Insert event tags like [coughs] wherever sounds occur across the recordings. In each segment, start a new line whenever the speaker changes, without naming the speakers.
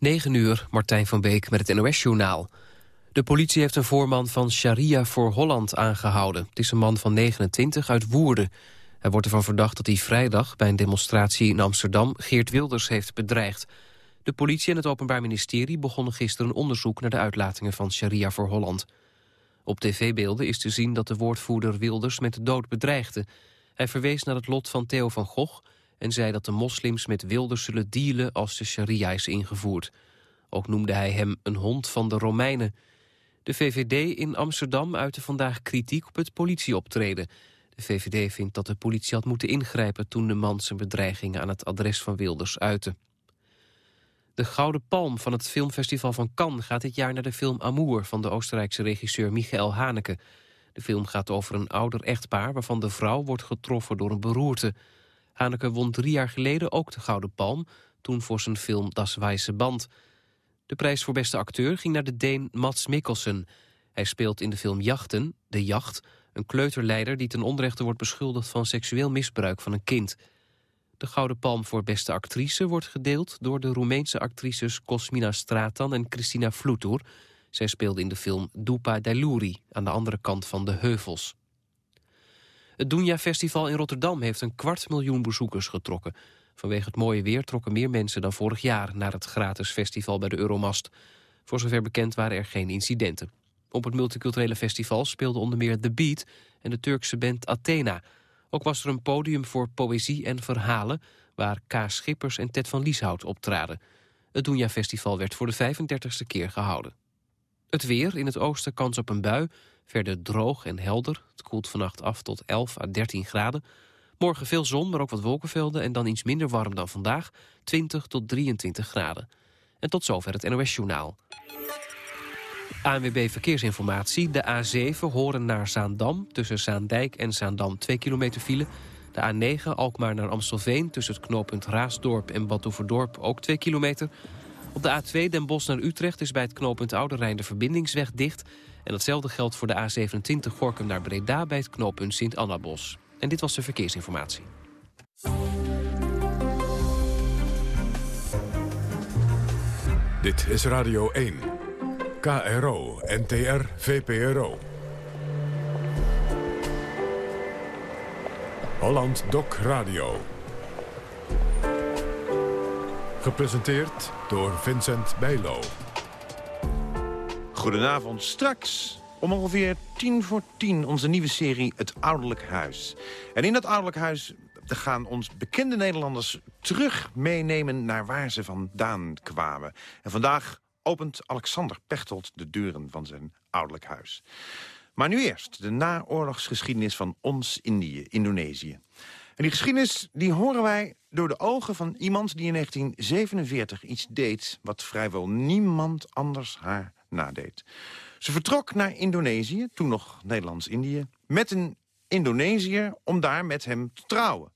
9 uur, Martijn van Beek met het NOS-journaal. De politie heeft een voorman van Sharia voor Holland aangehouden. Het is een man van 29 uit Woerden. Hij wordt ervan verdacht dat hij vrijdag bij een demonstratie in Amsterdam... Geert Wilders heeft bedreigd. De politie en het Openbaar Ministerie begonnen gisteren een onderzoek... naar de uitlatingen van Sharia voor Holland. Op tv-beelden is te zien dat de woordvoerder Wilders met de dood bedreigde. Hij verwees naar het lot van Theo van Gogh en zei dat de moslims met Wilders zullen dealen als de sharia is ingevoerd. Ook noemde hij hem een hond van de Romeinen. De VVD in Amsterdam uitte vandaag kritiek op het politieoptreden. De VVD vindt dat de politie had moeten ingrijpen toen de man zijn bedreigingen aan het adres van Wilders uitte. De Gouden Palm van het filmfestival van Cannes gaat dit jaar naar de film Amour van de Oostenrijkse regisseur Michael Haneke. De film gaat over een ouder echtpaar waarvan de vrouw wordt getroffen door een beroerte. Haneke won drie jaar geleden ook de Gouden Palm, toen voor zijn film Das Weisse Band. De prijs voor beste acteur ging naar de Deen Mats Mikkelsen. Hij speelt in de film Jachten, De Jacht, een kleuterleider die ten onrechte wordt beschuldigd van seksueel misbruik van een kind. De Gouden Palm voor beste actrice wordt gedeeld door de Roemeense actrices Cosmina Stratan en Christina Flutur. Zij speelde in de film Dupa Deluri aan de andere kant van de heuvels. Het Dunja Festival in Rotterdam heeft een kwart miljoen bezoekers getrokken. Vanwege het mooie weer trokken meer mensen dan vorig jaar... naar het gratis festival bij de Euromast. Voor zover bekend waren er geen incidenten. Op het multiculturele festival speelden onder meer The Beat... en de Turkse band Athena. Ook was er een podium voor poëzie en verhalen... waar K. Schippers en Ted van Lieshout optraden. Het Dunja Festival werd voor de 35ste keer gehouden. Het weer, in het oosten kans op een bui... Verder droog en helder. Het koelt vannacht af tot 11 à 13 graden. Morgen veel zon, maar ook wat wolkenvelden... en dan iets minder warm dan vandaag, 20 tot 23 graden. En tot zover het NOS-journaal. ANWB Verkeersinformatie. De A7 horen naar Zaandam. Tussen Zaandijk en Zaandam 2 kilometer file. De A9 Alkmaar naar Amstelveen. Tussen het knooppunt Raasdorp en Badhoevedorp ook 2 kilometer. Op de A2 Den Bosch naar Utrecht is bij het knooppunt Oude Rijn de verbindingsweg dicht... En datzelfde geldt voor de A27 Gorkum naar Breda bij het knooppunt Sint-Annabos. En dit was de verkeersinformatie.
Dit is Radio 1. KRO, NTR, VPRO. Holland Doc Radio. Gepresenteerd door Vincent Bijlo.
Goedenavond. Straks om ongeveer tien voor tien onze nieuwe serie Het Ouderlijk Huis. En in dat Ouderlijk Huis gaan ons bekende Nederlanders terug meenemen... naar waar ze vandaan kwamen. En vandaag opent Alexander Pechtold de deuren van zijn ouderlijk huis. Maar nu eerst de naoorlogsgeschiedenis van ons Indië, Indonesië. En die geschiedenis die horen wij door de ogen van iemand die in 1947 iets deed... wat vrijwel niemand anders haar nadeed. Ze vertrok naar Indonesië, toen nog Nederlands-Indië... met een Indonesiër om daar met hem te trouwen.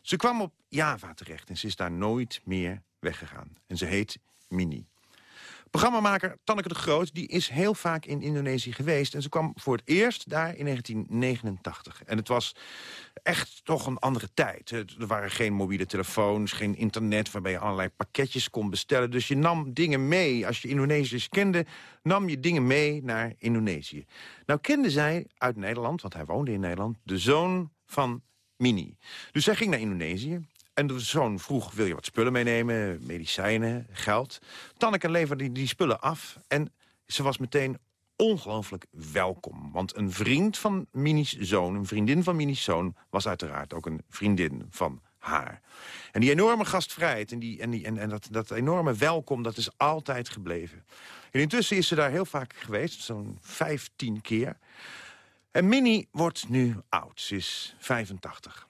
Ze kwam op Java terecht en ze is daar nooit meer weggegaan. En ze heet Mini. Programmamaker Tanneke de Groot die is heel vaak in Indonesië geweest... en ze kwam voor het eerst daar in 1989. En het was echt toch een andere tijd. Er waren geen mobiele telefoons, geen internet... waarbij je allerlei pakketjes kon bestellen. Dus je nam dingen mee. Als je Indonesiërs kende, nam je dingen mee naar Indonesië. Nou kende zij uit Nederland, want hij woonde in Nederland... de zoon van Mini. Dus zij ging naar Indonesië en de zoon vroeg, wil je wat spullen meenemen? Medicijnen, geld. Tanneke leverde die, spullen af. En ze was meteen ongelooflijk welkom. Want een vriend van Mini's zoon, een vriendin van Mini's zoon... was uiteraard ook een vriendin van haar. En die enorme gastvrijheid en, die, en, die, en, dat, dat enorme welkom, dat is altijd gebleven. En intussen is ze daar heel vaak geweest, zo'n 15 keer. En Minnie wordt nu oud, ze is 85.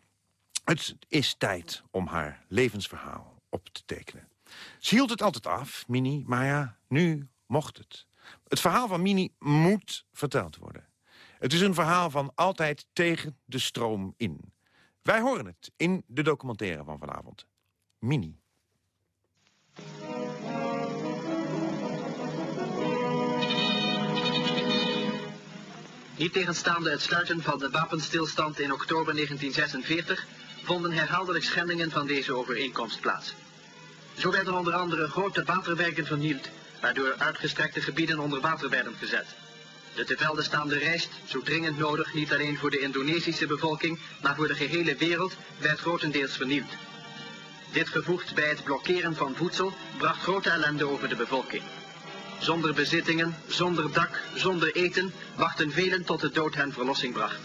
Het is tijd om haar levensverhaal op te tekenen. Ze hield het altijd af, Mini, maar ja, nu mocht het. Het verhaal van Mini moet verteld worden. Het is een verhaal van altijd tegen de stroom in. Wij horen het in de documentaire van vanavond. Mini.
Niet tegenstaande het sluiten van de wapenstilstand in oktober 1946 vonden herhaaldelijk schendingen van deze overeenkomst plaats. Zo werden onder andere grote waterwerken vernield, waardoor uitgestrekte gebieden onder water werden gezet. De te velde staande rijst, zo dringend nodig niet alleen voor de Indonesische bevolking, maar voor de gehele wereld, werd grotendeels vernield. Dit gevoegd bij het blokkeren van voedsel bracht grote ellende over de bevolking. Zonder bezittingen, zonder dak, zonder eten, wachten velen tot de dood hen verlossing bracht.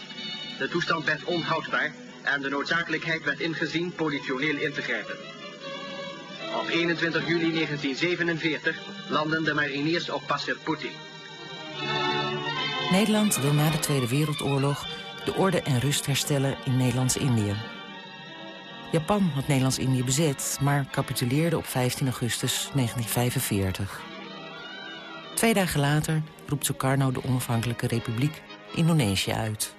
De toestand werd onhoudbaar en de noodzakelijkheid werd ingezien politioneel in te grijpen. Op 21 juli 1947 landen de mariniers op Passerputty.
Nederland wil na de Tweede Wereldoorlog de orde en rust herstellen in Nederlands-Indië. Japan had Nederlands-Indië bezet, maar capituleerde op 15 augustus 1945. Twee dagen later roept Sukarno de onafhankelijke republiek Indonesië uit.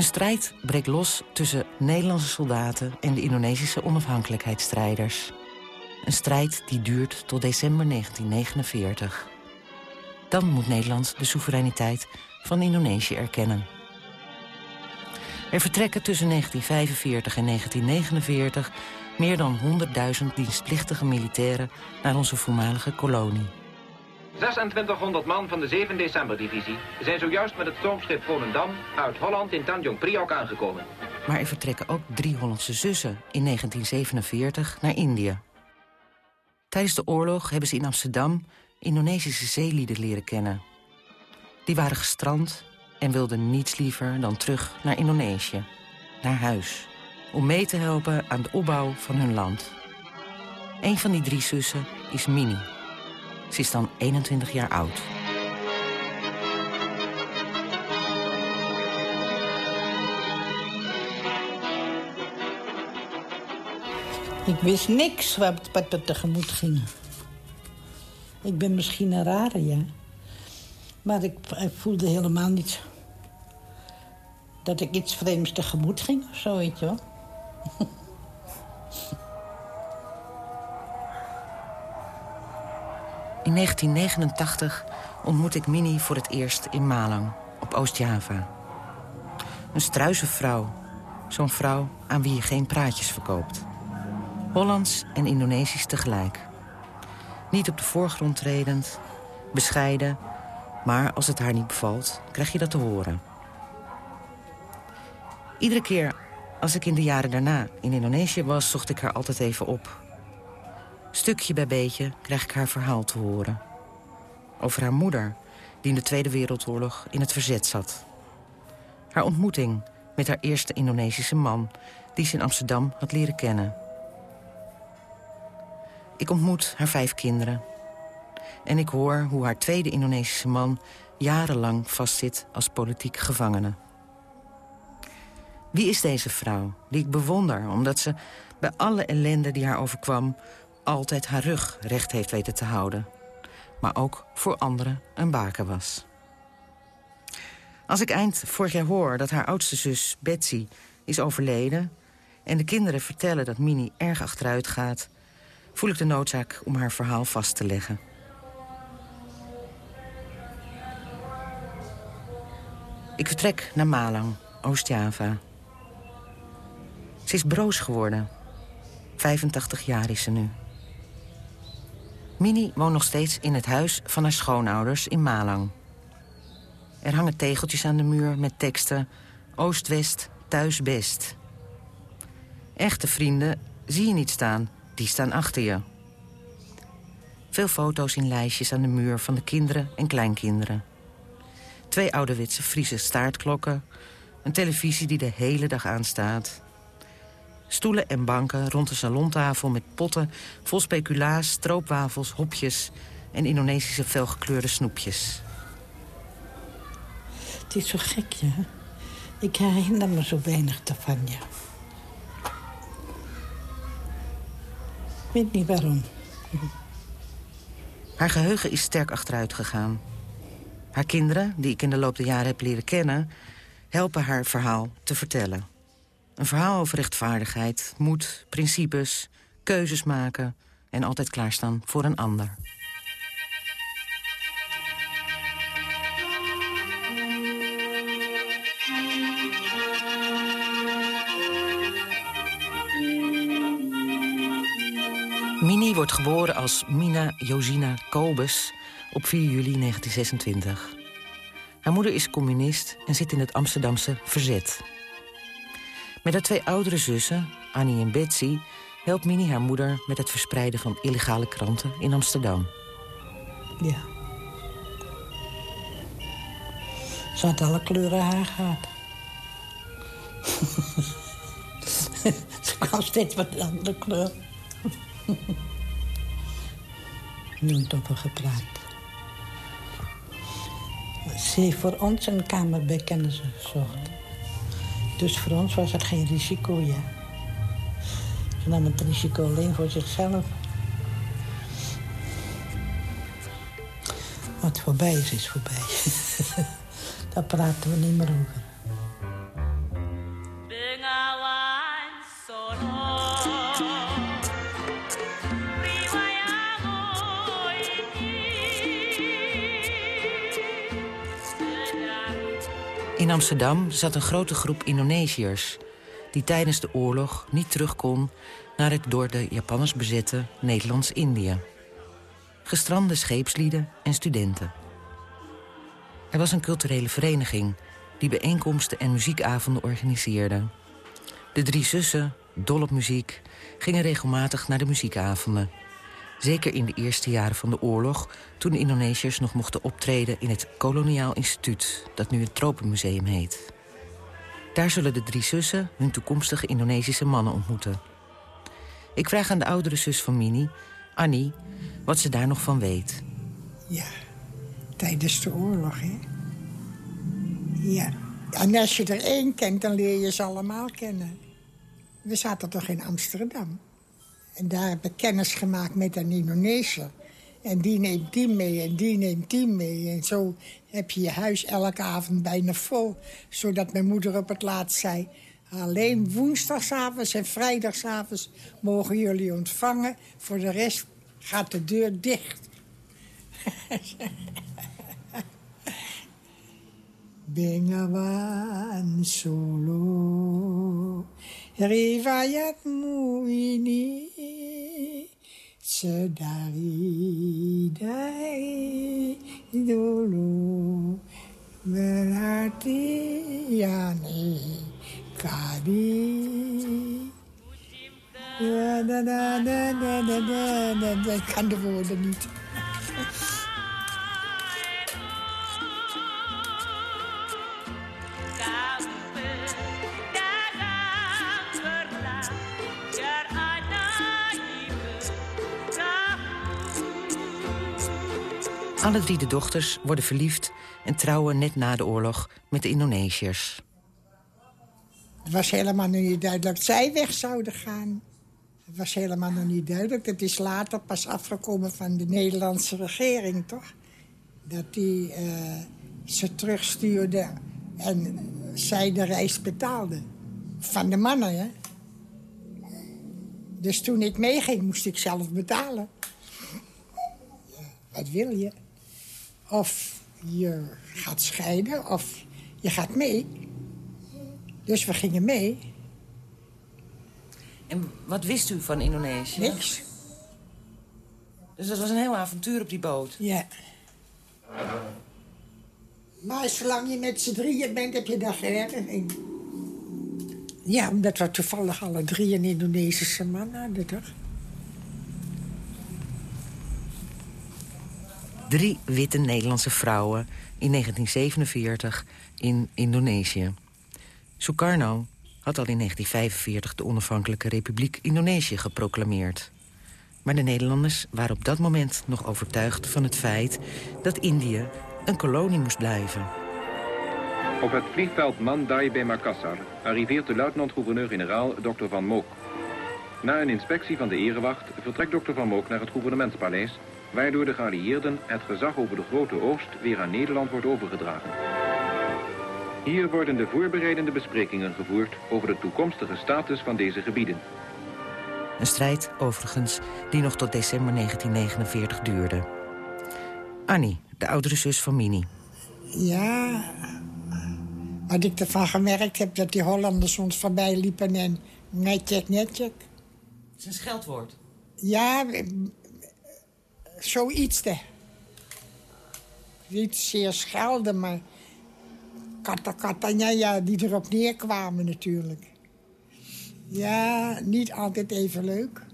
Een strijd breekt los tussen Nederlandse soldaten en de Indonesische onafhankelijkheidsstrijders. Een strijd die duurt tot december 1949. Dan moet Nederland de soevereiniteit van Indonesië erkennen. Er vertrekken tussen 1945 en 1949 meer dan 100.000 dienstplichtige militairen naar onze voormalige kolonie.
2600 man van de 7 december-divisie zijn zojuist met het stormschip Volendam uit Holland in Tanjong Priok aangekomen.
Maar er vertrekken ook drie Hollandse zussen in 1947 naar Indië. Tijdens de oorlog hebben ze in Amsterdam Indonesische zeelieden leren kennen. Die waren gestrand en wilden niets liever dan terug naar Indonesië, naar huis, om mee te helpen aan de opbouw van hun land. Een van die drie zussen is Mini. Ze is dan 21 jaar oud.
Ik wist niks wat, wat we tegemoet gingen. Ik ben misschien een rare, ja. Maar ik, ik voelde helemaal niet dat ik iets vreemds tegemoet ging of zo, weet je wel. [laughs]
In 1989 ontmoet ik Mini voor het eerst in Malang, op Oost-Java. Een struise vrouw. Zo'n vrouw aan wie je geen praatjes verkoopt. Hollands en Indonesisch tegelijk. Niet op de voorgrond tredend, bescheiden... maar als het haar niet bevalt, krijg je dat te horen. Iedere keer als ik in de jaren daarna in Indonesië was... zocht ik haar altijd even op. Stukje bij beetje krijg ik haar verhaal te horen. Over haar moeder, die in de Tweede Wereldoorlog in het verzet zat. Haar ontmoeting met haar eerste Indonesische man... die ze in Amsterdam had leren kennen. Ik ontmoet haar vijf kinderen. En ik hoor hoe haar tweede Indonesische man... jarenlang vastzit als politiek gevangene. Wie is deze vrouw, die ik bewonder... omdat ze bij alle ellende die haar overkwam... altijd haar rug recht heeft weten te houden. Maar ook voor anderen een baken was. Als ik eind vorig jaar hoor dat haar oudste zus Betsy is overleden... en de kinderen vertellen dat Mini erg achteruit gaat... voel ik de noodzaak om haar verhaal vast te leggen. Ik vertrek naar Malang, Oost-Java. Ze is broos geworden. 85 jaar is ze nu. Mini woont nog steeds in het huis van haar schoonouders in Malang. Er hangen tegeltjes aan de muur met teksten... Oost-West, thuis best. Echte vrienden zie je niet staan, die staan achter je. Veel foto's in lijstjes aan de muur van de kinderen en kleinkinderen. Twee ouderwetse Friese staartklokken. Een televisie die de hele dag aanstaat. Stoelen en banken rond de salontafel met potten vol speculaas, stroopwafels, hopjes en Indonesische felgekleurde snoepjes.
Het is zo gek, ja. Ik herinner me zo weinig ervan, ja. Ik weet niet waarom.
Haar geheugen is sterk achteruit gegaan. Haar kinderen, die ik in de loop der jaren heb leren kennen... helpen haar verhaal te vertellen. Een verhaal over rechtvaardigheid, moed, principes, keuzes maken... en altijd klaarstaan voor een ander. Mini wordt geboren als Mina Josina Kobus op 4 juli 1926. Haar moeder is communist en zit in het Amsterdamse Verzet. Met haar twee oudere zussen, Annie en Betsy... helpt Mini haar moeder met het verspreiden van illegale kranten in Amsterdam.
Ja. Ze had alle kleuren haar gehad. [laughs] Ze kwam steeds met een andere kleur. [laughs] Nooit over gepraat. Ze heeft voor ons een kamer bij kennis gezocht. Dus voor ons was het geen risico, ja. Ze nam het risico alleen voor zichzelf. Wat voorbij is, is voorbij. [laughs] Daar praten we niet meer over.
In Amsterdam zat een grote groep Indonesiërs... die tijdens de oorlog niet terug kon naar het door de Japanners bezette Nederlands-Indië. Gestrande scheepslieden en studenten. Er was een culturele vereniging die bijeenkomsten en muziekavonden organiseerde. De drie zussen, dol op muziek, gingen regelmatig naar de muziekavonden. Zeker in de eerste jaren van de oorlog... toen de Indonesiërs nog mochten optreden in het Koloniaal Instituut... dat nu het Tropenmuseum heet. Daar zullen de drie zussen hun toekomstige Indonesische mannen ontmoeten. Ik vraag aan de oudere zus van Mini, Annie, wat ze daar nog van weet.
Ja, tijdens de oorlog, hè? Ja. En als je er één kent, dan leer je ze allemaal kennen. We zaten toch in Amsterdam. En daar heb ik kennis gemaakt met een Indonesiër. En die neemt die mee en die neemt die mee. En zo heb je je huis elke avond bijna vol. Zodat mijn moeder op het laatst zei... alleen woensdagavond en vrijdagavond mogen jullie ontvangen. Voor de rest gaat de deur dicht. [laughs] Bengawan Solo Riwayatmu ini Sedari dari dulu Berarti yani kadi Ja, da.
Alle drie de dochters worden verliefd en trouwen net na de oorlog met de Indonesiërs.
Het was helemaal nog niet duidelijk dat zij weg zouden gaan. Het was helemaal nog niet duidelijk. Dat is later pas afgekomen van de Nederlandse regering, toch? Dat die eh, ze terugstuurde en zij de reis betaalde. Van de mannen, hè? Dus toen ik meeging, moest ik zelf betalen. Ja, wat wil je? Of je gaat scheiden, of je gaat mee. Dus we gingen mee.
En wat wist u van Indonesië?
Niks.
Dus dat was een heel avontuur op die boot.
Ja. Maar zolang je met z'n drieën bent, heb je daar geen. Ja, omdat we toevallig alle drie een Indonesische man hadden, toch?
Drie witte Nederlandse vrouwen in 1947 in Indonesië. Sukarno had al in 1945 de onafhankelijke Republiek Indonesië geproclameerd. Maar de Nederlanders waren op dat moment nog overtuigd van het feit... dat Indië een kolonie moest blijven.
Op het vliegveld Mandai bij Makassar arriveert de luitenant-gouverneur-generaal Dr. Van Mook. Na een inspectie van de erewacht vertrekt Dr. Van Mook naar het gouvernementspaleis... waardoor de geallieerden het gezag over de Grote Oost weer aan Nederland wordt overgedragen. Hier worden de voorbereidende besprekingen gevoerd over de toekomstige status van deze gebieden.
Een strijd, overigens, die nog tot december 1949 duurde. Annie, de oudere zus van Mini.
Ja. Wat ik ervan gemerkt heb, dat die Hollanders ons voorbij liepen en netjek, netjek.
Het is een scheldwoord.
Ja, zoiets. Niet zeer schelden, maar kata ja, die erop neerkwamen natuurlijk. Ja, niet altijd even leuk.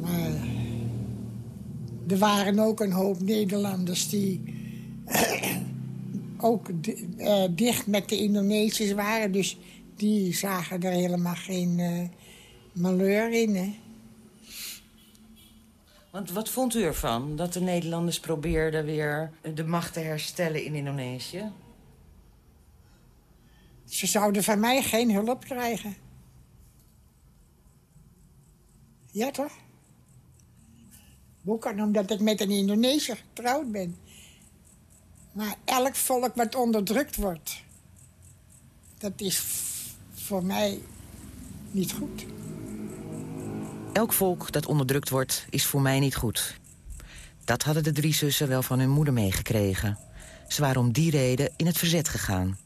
Maar er waren ook een hoop Nederlanders die [coughs] ook uh, dicht met de Indonesiërs waren. Dus die zagen er helemaal geen uh, malheur in. Hè.
Want wat vond u ervan dat de Nederlanders probeerden weer de macht te herstellen in Indonesië?
Ze zouden van mij geen hulp krijgen. Ja, toch? Hoe kan omdat ik met een Indonesiër getrouwd ben. Maar elk volk wat onderdrukt wordt... dat is voor mij niet goed.
Elk volk dat onderdrukt wordt, is voor mij niet goed. Dat hadden de drie zussen wel van hun moeder meegekregen. Ze waren om die reden in het verzet gegaan.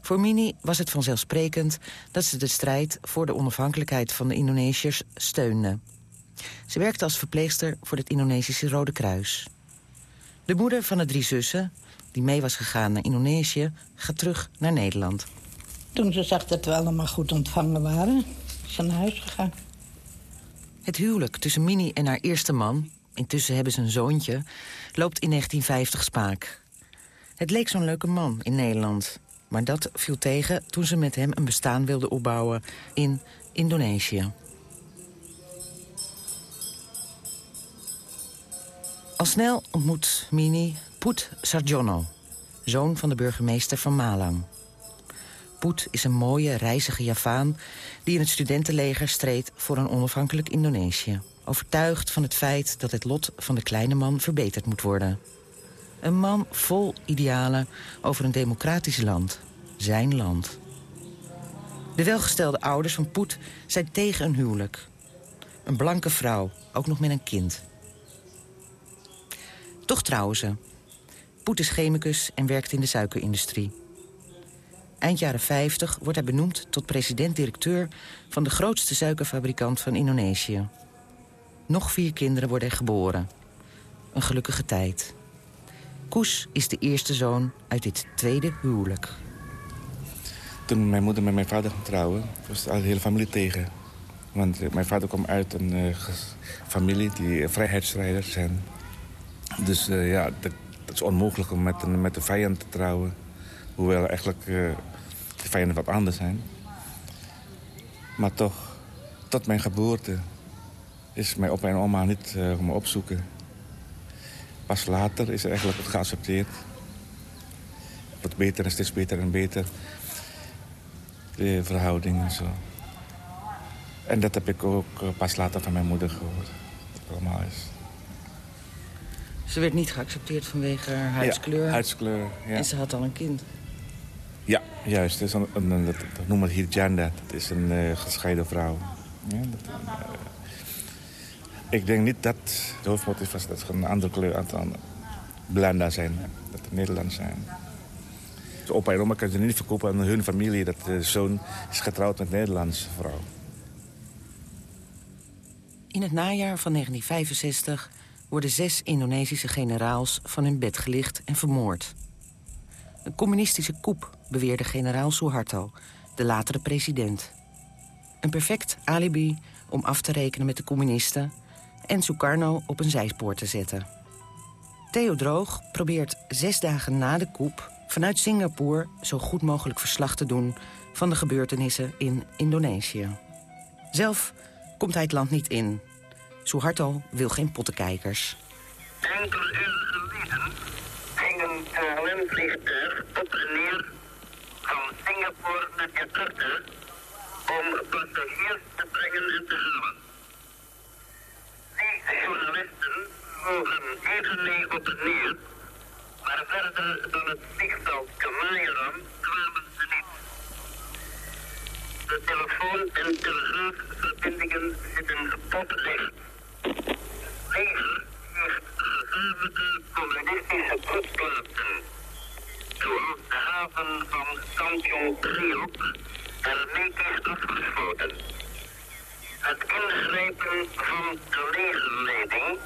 Voor Mini was het vanzelfsprekend dat ze de strijd voor de onafhankelijkheid van de Indonesiërs steunde. Ze werkte als verpleegster voor het Indonesische Rode Kruis. De moeder van de drie zussen, die mee was gegaan naar Indonesië, gaat terug naar Nederland.
Toen ze zag dat we allemaal goed ontvangen waren, is ze naar huis gegaan.
Het huwelijk tussen Mini en haar eerste man, intussen hebben ze een zoontje, loopt in 1950 spaak. Het leek zo'n leuke man in Nederland. Maar dat viel tegen toen ze met hem een bestaan wilde opbouwen in Indonesië. Al snel ontmoet Mini Poet Sarjono, zoon van de burgemeester van Malang. Poet is een mooie, reizige Javaan... die in het studentenleger streed voor een onafhankelijk Indonesië. Overtuigd van het feit dat het lot van de kleine man verbeterd moet worden. Een man vol idealen over een democratisch land. Zijn land. De welgestelde ouders van Poet zijn tegen een huwelijk. Een blanke vrouw, ook nog met een kind. Toch trouwen ze. Poet is chemicus en werkt in de suikerindustrie. Eind jaren 50 wordt hij benoemd tot president-directeur... van de grootste suikerfabrikant van Indonesië. Nog vier kinderen worden geboren. Een gelukkige tijd. Koes is de eerste zoon uit dit tweede huwelijk.
Toen mijn moeder met mijn vader ging trouwen, was de hele familie tegen. Want eh, mijn vader kwam uit een uh, familie die vrijheidsstrijders zijn. Dus ja, dat, is onmogelijk om met een, met een vijand te trouwen. Hoewel eigenlijk de vijanden wat anders zijn. Maar toch, tot mijn geboorte is mijn opa en oma niet uh, me opzoeken. Pas later is er eigenlijk het geaccepteerd. Wat beter en steeds beter en beter. De verhoudingen en zo. En dat heb ik ook pas later van mijn moeder gehoord. Allemaal is.
Ze werd niet geaccepteerd vanwege haar huidskleur.
Ja, huidskleur, ja.
En ze had al een kind.
Ja, juist. Dat, is een, een, dat, dat noemen we Hirjanda. Dat is een uh, gescheiden vrouw. Ja, uh, ik denk niet dat het hoofdmotief was dat ze een andere kleur aan Blanda zijn. Dat het Nederlands zijn. Dus opa en oma kunnen ze niet verkopen aan hun familie... dat de zoon is getrouwd met een Nederlandse vrouw.
In het najaar van 1965 worden zes Indonesische generaals van hun bed gelicht en vermoord. Een communistische koep, beweerde generaal Suharto, de latere president. Een perfect alibi om af te rekenen met de communisten... en Sukarno op een zijspoor te zetten. Theo Droog probeert zes dagen na de koep... vanuit Singapore zo goed mogelijk verslag te doen... van de gebeurtenissen in Indonesië. Zelf komt hij het land niet in. Suharto wil geen pottenkijkers.
Enkele uur geleden ging een KLM-vliegtuig op en neer Singapore naar Jakarta om passagiers te brengen en te halen. Die journalisten vlogen even mee op en neer, maar verder dan het vliegveld Kamayaram kwamen ze niet. De telefoon- en telegraafverbindingen zitten potdicht. Leger heeft gevaarlijke communistische proefplaatsen, zoals de haven van Tanjung Priok, hermetisch afgesloten. Het ingrijpen van de legerleiding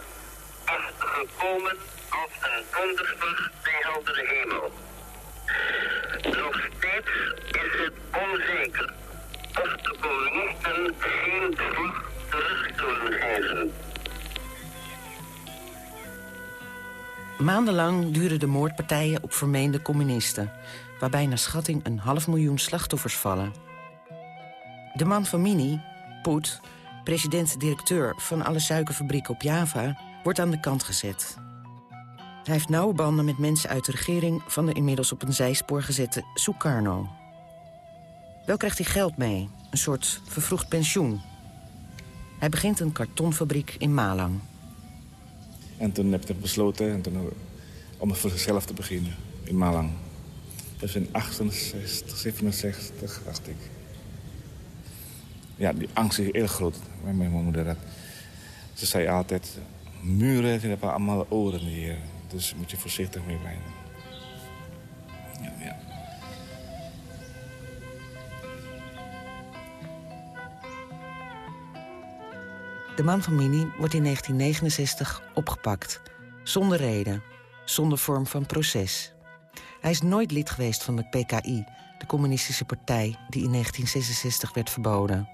is gekomen als een donderslag bij heldere hemel. Nog steeds is het onzeker of de communisten geen slag terug zullen geven.
Maandenlang duren de moordpartijen op vermeende communisten... waarbij naar schatting een half miljoen slachtoffers vallen. De man van Mini, Poet, president-directeur van alle suikerfabrieken op Java... wordt aan de kant gezet. Hij heeft nauwe banden met mensen uit de regering... van de inmiddels op een zijspoor gezette Sukarno. Wel krijgt hij geld mee, een soort vervroegd pensioen. Hij begint een kartonfabriek in Malang.
En toen heb ik besloten en toen, om voor zichzelf te beginnen in Malang. Dus in 68, 67, dacht ik. Ja, die angst is heel groot bij mijn moeder. Ze zei altijd, muren hebben allemaal oren hier. Dus moet je voorzichtig mee zijn.
De man van Mini wordt in 1969 opgepakt. Zonder reden, zonder vorm van proces. Hij is nooit lid geweest van de PKI, de communistische partij... die in 1966 werd verboden.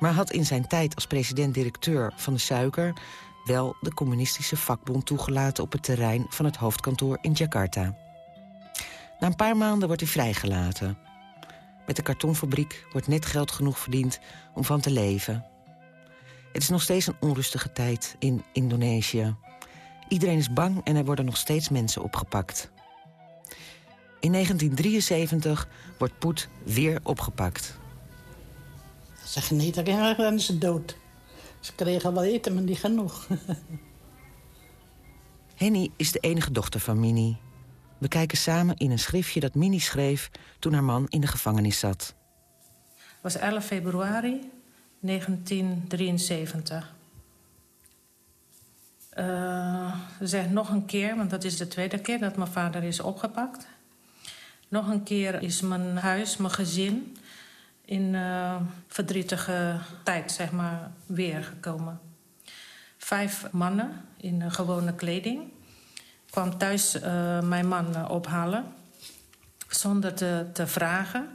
Maar had in zijn tijd als president-directeur van de Suiker... wel de communistische vakbond toegelaten op het terrein van het hoofdkantoor in Jakarta. Na een paar maanden wordt hij vrijgelaten. Met de kartonfabriek wordt net geld genoeg verdiend om van te leven... Het is nog steeds een onrustige tijd in Indonesië. Iedereen is bang en er worden nog steeds mensen opgepakt. In 1973 wordt Poet weer opgepakt.
Zeg je niet, dan zijn ze dood. Ze kregen wel eten, maar niet genoeg. [laughs]
Henny is de enige dochter van Minnie. We kijken samen in een schriftje dat Minnie schreef... toen haar man in de gevangenis zat.
Het was 11 februari 1973. Uh, zeg nog een keer, want dat is de tweede keer dat mijn vader is opgepakt. Nog een keer is mijn huis, mijn gezin, in uh, verdrietige tijd, zeg maar, weergekomen. Vijf mannen in gewone kleding. kwam thuis uh, mijn man ophalen, zonder te vragen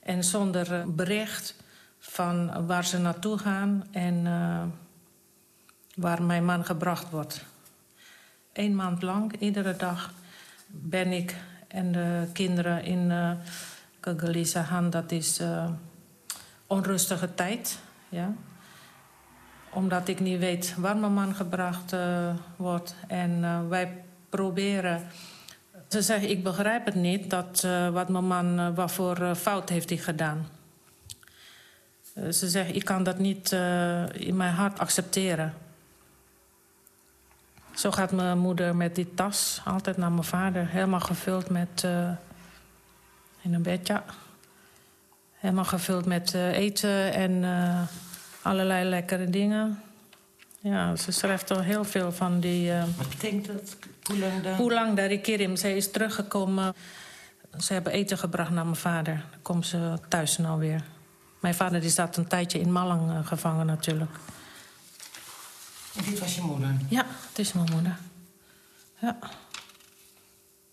en zonder bericht van waar ze naartoe gaan en uh, waar mijn man gebracht wordt. Eén maand lang, iedere dag, ben ik en de kinderen in uh, Kagalisahan. Dat is uh, onrustige tijd, ja. Omdat ik niet weet waar mijn man gebracht wordt. En wij proberen... Ze zeggen, ik begrijp het niet, dat, wat mijn man, wat voor fout heeft hij gedaan. Uh, ze zeggen, ik kan dat niet uh, in mijn hart accepteren. Zo gaat mijn moeder met die tas altijd naar mijn vader. Helemaal gevuld met... Uh, in een bed, ja. Helemaal gevuld met eten en allerlei lekkere dingen. Ja, ze schrijft al heel veel van die...
Wat betekent dat? Hoe lang?
Hoe daar Kirim. Ze is teruggekomen. Ze hebben eten gebracht naar mijn vader. Dan komt ze thuis nou weer. Mijn vader die zat een tijdje in Malang uh, gevangen natuurlijk.
En dit was je moeder?
Ja, het is mijn moeder. Ja.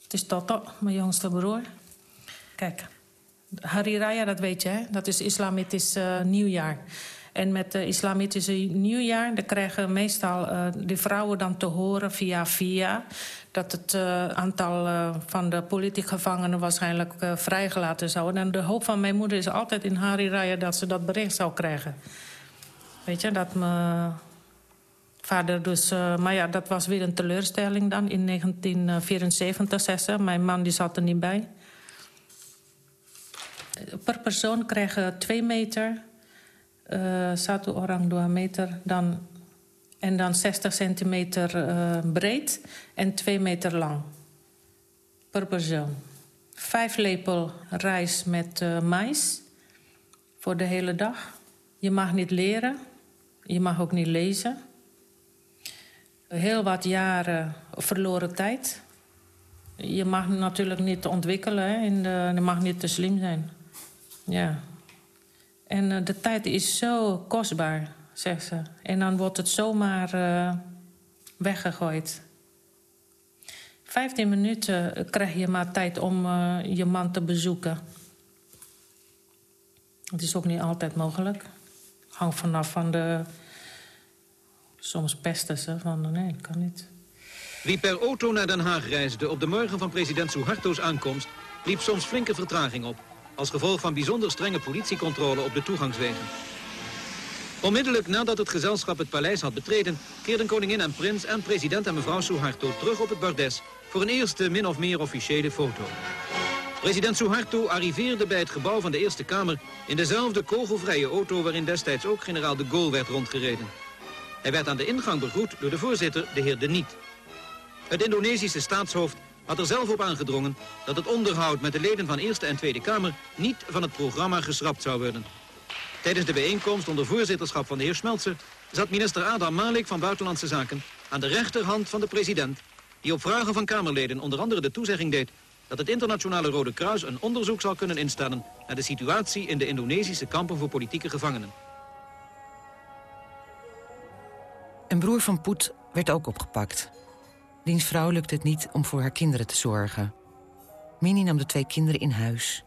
Het is Toto, mijn jongste broer. Kijk, Hari Raya, dat weet je, hè? dat is islamitisch uh, nieuwjaar. En met het islamitische nieuwjaar dan krijgen meestal uh, de vrouwen dan te horen via via... dat het uh, aantal uh, van de politiek gevangenen waarschijnlijk vrijgelaten zou worden. En de hoop van mijn moeder is altijd in Hari Raya dat ze dat bericht zou krijgen. Weet je, dat mijn vader dus... maar ja, dat was weer een teleurstelling dan in 1974, 6. Mijn man die zat er niet bij. Per persoon krijgen twee meter uh, satu orang 2 meter dan, en dan 60 centimeter uh, breed en 2 meter lang per persoon. Vijf lepel rijst met uh, mais voor de hele dag. Je mag niet leren, je mag ook niet lezen. Heel wat jaren verloren tijd. Je mag natuurlijk niet ontwikkelen en de, je mag niet te slim zijn. Ja. En uh, de tijd is zo kostbaar. Zegt ze. En dan wordt het zomaar uh, weggegooid. 15 minuten krijg je maar tijd om uh, je man te bezoeken. Het is ook niet altijd mogelijk. Hangt vanaf van de... Soms pesten ze van, nee, dat kan niet.
Wie per auto naar Den Haag reisde op de morgen van president Suharto's aankomst... liep soms flinke vertraging op... als gevolg van bijzonder strenge politiecontrole op de toegangswegen. Onmiddellijk nadat het gezelschap het paleis had betreden... keerden koningin en prins en president en mevrouw Suharto terug op het bordes... voor een eerste min of meer officiële foto. President Suharto arriveerde bij het gebouw van de Eerste Kamer... in dezelfde kogelvrije auto waarin destijds ook generaal de Gaulle werd rondgereden. Hij werd aan de ingang begroet door de voorzitter, de heer De Niet. Het Indonesische staatshoofd had er zelf op aangedrongen... dat het onderhoud met de leden van Eerste en Tweede Kamer... niet van het programma geschrapt zou worden. Tijdens de bijeenkomst onder voorzitterschap van de heer Schmelzer... zat minister Adam Malik van Buitenlandse Zaken aan de rechterhand van de president... die op vragen van Kamerleden onder andere de toezegging deed... dat het internationale Rode Kruis een onderzoek zal kunnen instellen... naar de situatie in de Indonesische kampen voor politieke gevangenen.
Een broer van Poet werd ook opgepakt. Diens vrouw lukte het niet om voor haar kinderen te zorgen. Mini nam de twee kinderen in huis.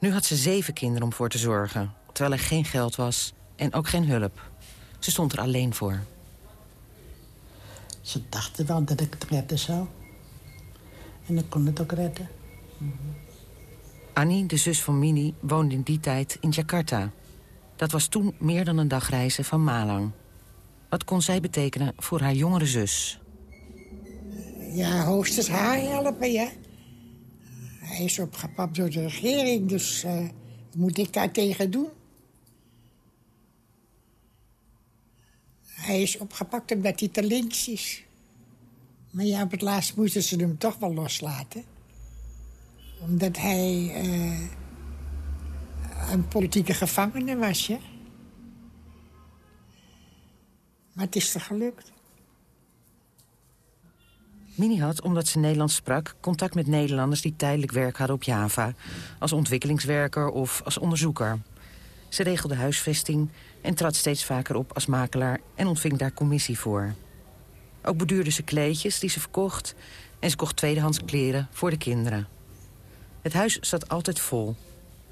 Nu had ze zeven kinderen om voor te zorgen terwijl er geen geld was en ook geen hulp. Ze stond er alleen voor.
Ze dachten wel dat ik het redden zou. En ik kon het ook redden.
Annie, de zus van Mini, woonde in die tijd in Jakarta. Dat was toen meer dan een dag reizen van Malang. Wat kon zij betekenen voor haar jongere zus?
Ja, hoogstens haar helpen, ja. Hij is opgepakt door de regering, dus uh, moet ik daar tegen doen? Hij is opgepakt omdat hij te links is. Maar ja, op het laatst moesten ze hem toch wel loslaten. Omdat hij uh, een politieke gevangene was, ja. Maar het is er gelukt.
Mini had, omdat ze Nederlands sprak, contact met Nederlanders die tijdelijk werk hadden op Java. Als ontwikkelingswerker of als onderzoeker. Ze regelde huisvesting en trad steeds vaker op als makelaar en ontving daar commissie voor. Ook beduurde ze kleedjes die ze verkocht en ze kocht tweedehands kleren voor de kinderen. Het huis zat altijd vol,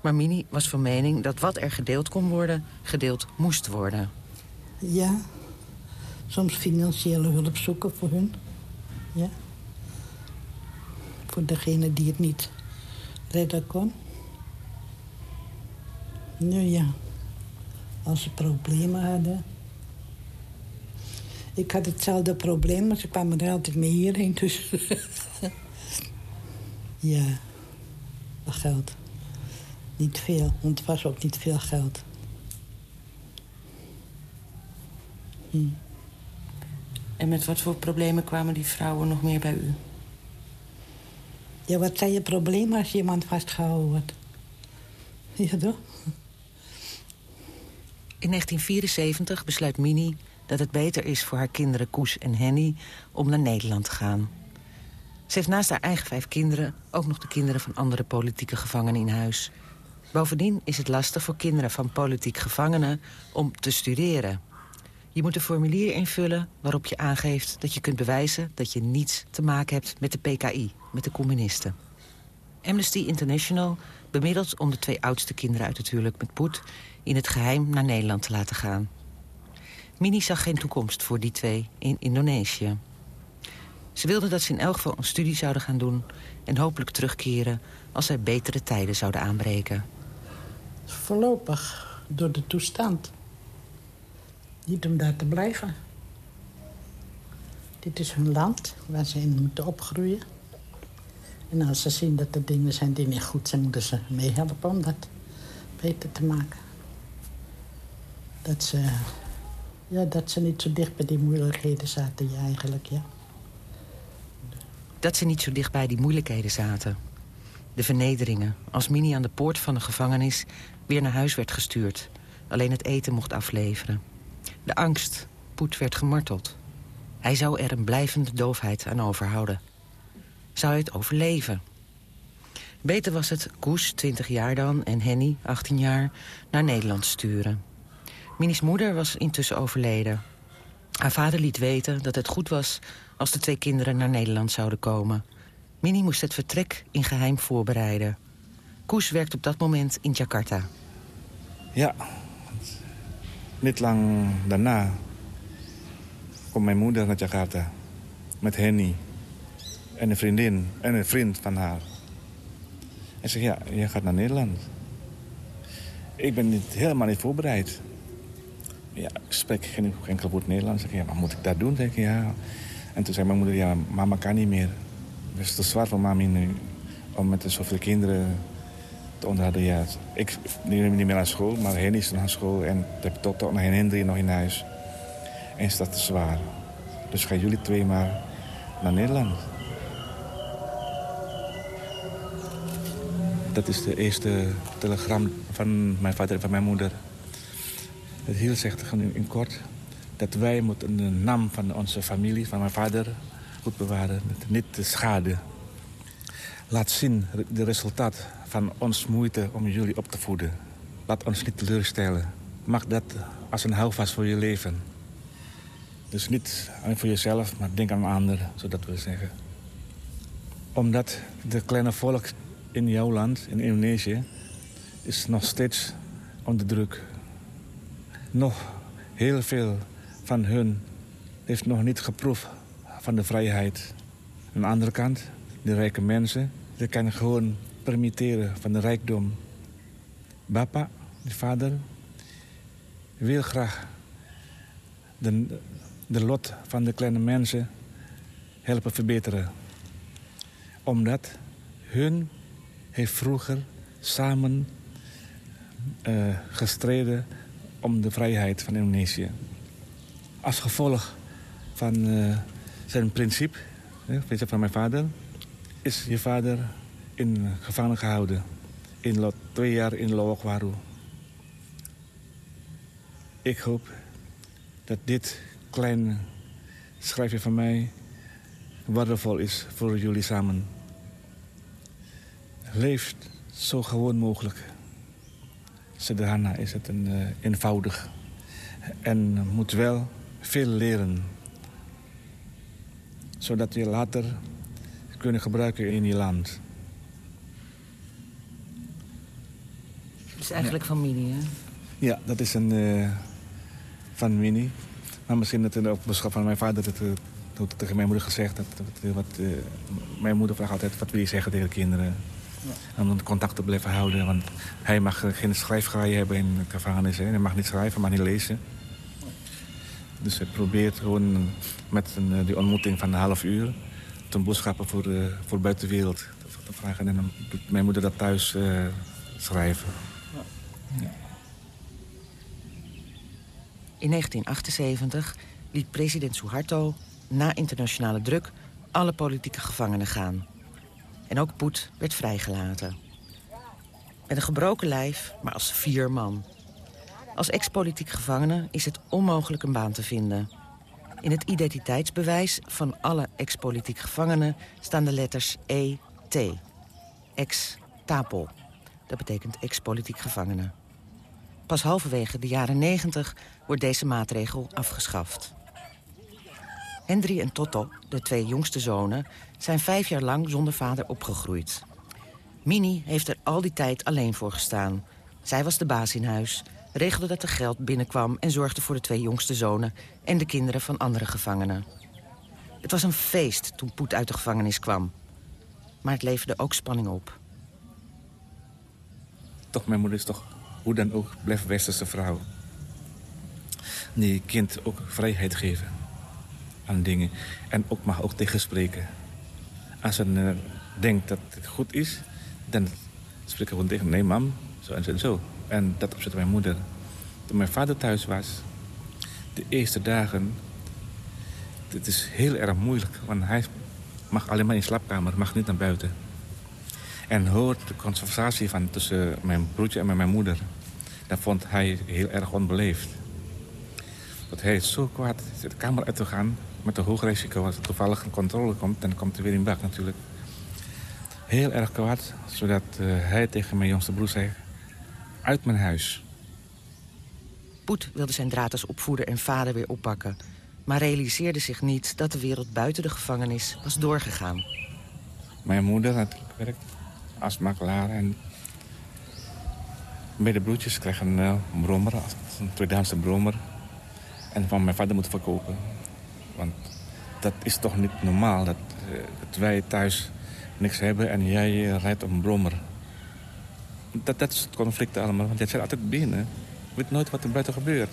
maar Mini was van mening dat wat er gedeeld kon worden, gedeeld moest worden.
Ja, soms financiële hulp zoeken voor hun. Ja. Voor degene die het niet redden kon. Nu ja, als ze problemen hadden. Ik had hetzelfde probleem, maar ze kwamen er altijd mee hierheen. Dus [laughs] ja, dat geld. Niet veel, want het was ook niet veel geld.
Hm. En met wat voor problemen kwamen die vrouwen nog meer bij u?
Ja, wat zijn je problemen als je iemand vastgehouden wordt? Ja, toch?
In 1974 besluit Mini dat het beter is voor haar kinderen Koes en Henny om naar Nederland te gaan. Ze heeft naast haar eigen vijf kinderen ook nog de kinderen van andere politieke gevangenen in huis. Bovendien is het lastig voor kinderen van politiek gevangenen om te studeren. Je moet een formulier invullen waarop je aangeeft dat je kunt bewijzen... dat je niets te maken hebt met de PKI, met de communisten. Amnesty International bemiddelt om de twee oudste kinderen uit het huwelijk met Poet in het geheim naar Nederland te laten gaan. Mini zag geen toekomst voor die twee in Indonesië. Ze wilde dat ze in elk geval een studie zouden gaan doen... en hopelijk terugkeren als zij betere tijden zouden aanbreken.
Voorlopig door de toestand. Niet om daar te blijven. Dit is hun land waar ze in moeten opgroeien. En als ze zien dat er dingen zijn die niet goed zijn... moeten ze meehelpen om dat beter te maken dat ze, ja, dat ze niet zo dicht bij die moeilijkheden zaten, ja, eigenlijk, ja.
Dat ze niet zo dicht bij die moeilijkheden zaten. De vernederingen, als Mini aan de poort van de gevangenis weer naar huis werd gestuurd. Alleen het eten mocht afleveren. De angst, Poet werd gemarteld. Hij zou er een blijvende doofheid aan overhouden. Zou hij het overleven? Beter was het Koes, 20 jaar dan, en Henny, 18 jaar, naar Nederland sturen. Minnie's moeder was intussen overleden. Haar vader liet weten dat het goed was als de twee kinderen naar Nederland zouden komen. Minnie moest het vertrek in geheim voorbereiden. Koes werkt op dat moment in Jakarta.
Ja, niet lang daarna komt mijn moeder naar Jakarta. Met Henny. En een vriendin en een vriend van haar. En zegt, ja, jij gaat naar Nederland. Ik ben niet, helemaal niet voorbereid. Ja, ik spreek geen enkel woord Nederlands. Zeg, ja, wat moet ik daar doen? Denk ik, ja. En toen zei mijn moeder, ja, mama kan niet meer. Het is te zwaar voor mami nu om met zoveel kinderen te onderhouden. Ja, ik neem niet meer naar school, maar Henny is naar school. En heb tot, nog een Hendry nog in huis. En is dat te zwaar. Dus gaan jullie twee maar naar Nederland. Dat is de eerste telegram van mijn vader en van mijn moeder. Het heel zegt in, kort dat wij moeten de naam van onze familie, van mijn vader, goed bewaren. Niet de schade. Laat zien de resultaat van ons moeite om jullie op te voeden. Laat ons niet teleurstellen. Mag dat als een houvast voor je leven. Dus niet alleen voor jezelf, maar denk aan anderen, zodat we zeggen. Omdat de kleine volk in jouw land, in Indonesië, is nog steeds onder druk. Nog heel veel van hun heeft nog niet geproefd van de vrijheid. Aan de andere kant, de rijke mensen, die kunnen gewoon permitteren van de rijkdom. Papa, de vader, wil graag de, de lot van de kleine mensen helpen verbeteren. Omdat hun heeft vroeger samen uh, gestreden om de vrijheid van Indonesië. Als gevolg van uh, zijn principe, uh, van mijn vader, is je vader in gevangen gehouden. In twee jaar in Lowokwaru. Ik hoop dat dit kleine schrijfje van mij waardevol is voor jullie samen. Leef zo gewoon mogelijk. Sedana is het een, uh, eenvoudig. En moet wel veel leren. Zodat je later kunnen gebruiken in je land.
Het is eigenlijk ja. Mini, hè?
Ja, dat is een uh, van Mini. Maar misschien dat het ook beschap van mijn vader dat, dat tegen mijn moeder gezegd. Dat, dat wat, uh, mijn moeder vraagt altijd wat wil je zeggen tegen de kinderen. Ja. Om contact te blijven houden. Want hij mag geen schrijfgraaien hebben in de gevangenis. Hè. Hij mag niet schrijven, mag niet lezen. Dus hij probeert gewoon met een, eh, die ontmoeting van een half uur... ten boodschappen voor de, voor de buitenwereld te vragen. En dan doet mijn moeder dat thuis schrijven. Ja.
In 1978 liet president Suharto na internationale druk alle politieke gevangenen gaan. En ook Poet werd vrijgelaten. Met een gebroken lijf, maar als vier man. Als ex-politiek gevangene is het onmogelijk een baan te vinden. In het identiteitsbewijs van alle ex-politiek gevangenen staan de letters E-T. Ex-tapel. Dat betekent ex-politiek gevangene. Pas halverwege de jaren 90 wordt deze maatregel afgeschaft. Hendry en Toto, de twee jongste zonen, zijn vijf jaar lang zonder vader opgegroeid. Mini heeft er al die tijd alleen voor gestaan. Zij was de baas in huis, regelde dat er geld binnenkwam... en zorgde voor de twee jongste zonen en de kinderen van andere gevangenen. Het was een feest toen Poet uit de gevangenis kwam. Maar het leverde ook spanning op.
Toch, mijn moeder is toch hoe dan ook blijft westerse vrouw. Die kind ook vrijheid geven aan dingen. En ook mag ook tegenspreken. Als ze uh, denkt dat het goed is, dan spreek ik gewoon tegen. Nee, mam, zo en zo en zo. En dat opzet mijn moeder. Toen mijn vader thuis was, de eerste dagen... Het is heel erg moeilijk, want hij mag alleen maar in de slaapkamer, mag niet naar buiten. En hoort de conversatie van tussen mijn broertje en mijn moeder. Dat vond hij heel erg onbeleefd. Dat hij zo kwaad de kamer uit te gaan met een hoog risico. Als er toevallig een controle komt, dan komt hij weer in bak natuurlijk. Heel erg kwaad, zodat uh, hij tegen mijn jongste broer zei... uit mijn huis.
Poet wilde zijn draad als opvoeder en vader weer oppakken... maar realiseerde zich niet dat de wereld buiten de gevangenis was doorgegaan.
Mijn moeder had gewerkt als makelaar en beide broertjes kregen een brommer, een tweedehandse brommer. En van mijn vader moeten verkopen. Want dat is toch niet normaal dat, dat wij thuis niks hebben en jij uh, rijdt op een brommer. Dat, dat is het conflict allemaal, want jij zit altijd binnen. Je weet nooit wat er buiten gebeurt.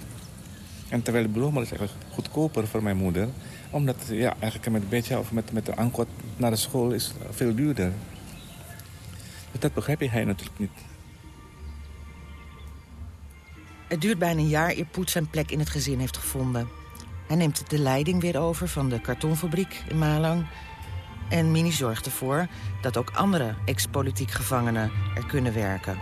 En terwijl de brommer is eigenlijk goedkoper voor mijn moeder. Omdat ja, eigenlijk met een beetje of met, met de naar de school is veel duurder. Dus dat begrijp hij natuurlijk niet.
Het duurt bijna een jaar eer Poet zijn plek in het gezin heeft gevonden. Hij neemt de leiding weer over van de kartonfabriek in Malang. En Mini zorgt ervoor dat ook andere ex-politiek gevangenen er kunnen werken.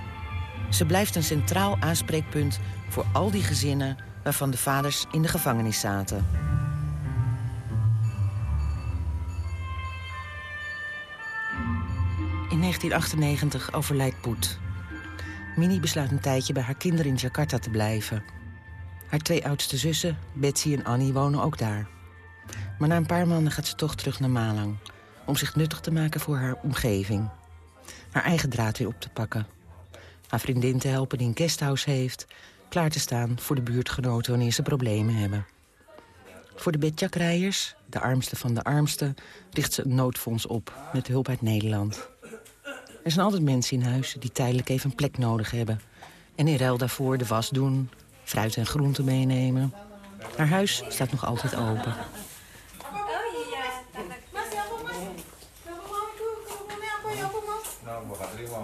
Ze blijft een centraal aanspreekpunt voor al die gezinnen... waarvan de vaders in de gevangenis zaten. In 1998 overlijdt Poet. Mini besluit een tijdje bij haar kinderen in Jakarta te blijven. Haar twee oudste zussen, Betsy en Annie, wonen ook daar. Maar na een paar maanden gaat ze toch terug naar Malang... om zich nuttig te maken voor haar omgeving. Haar eigen draad weer op te pakken. Haar vriendin te helpen die een guesthouse heeft... klaar te staan voor de buurtgenoten wanneer ze problemen hebben. Voor de bedjakrijers, de armste van de armsten... richt ze een noodfonds op met hulp uit Nederland... Er zijn altijd mensen in huis die tijdelijk even een plek nodig hebben. En in ruil daarvoor de was doen, fruit en groenten meenemen. Haar huis staat nog altijd open.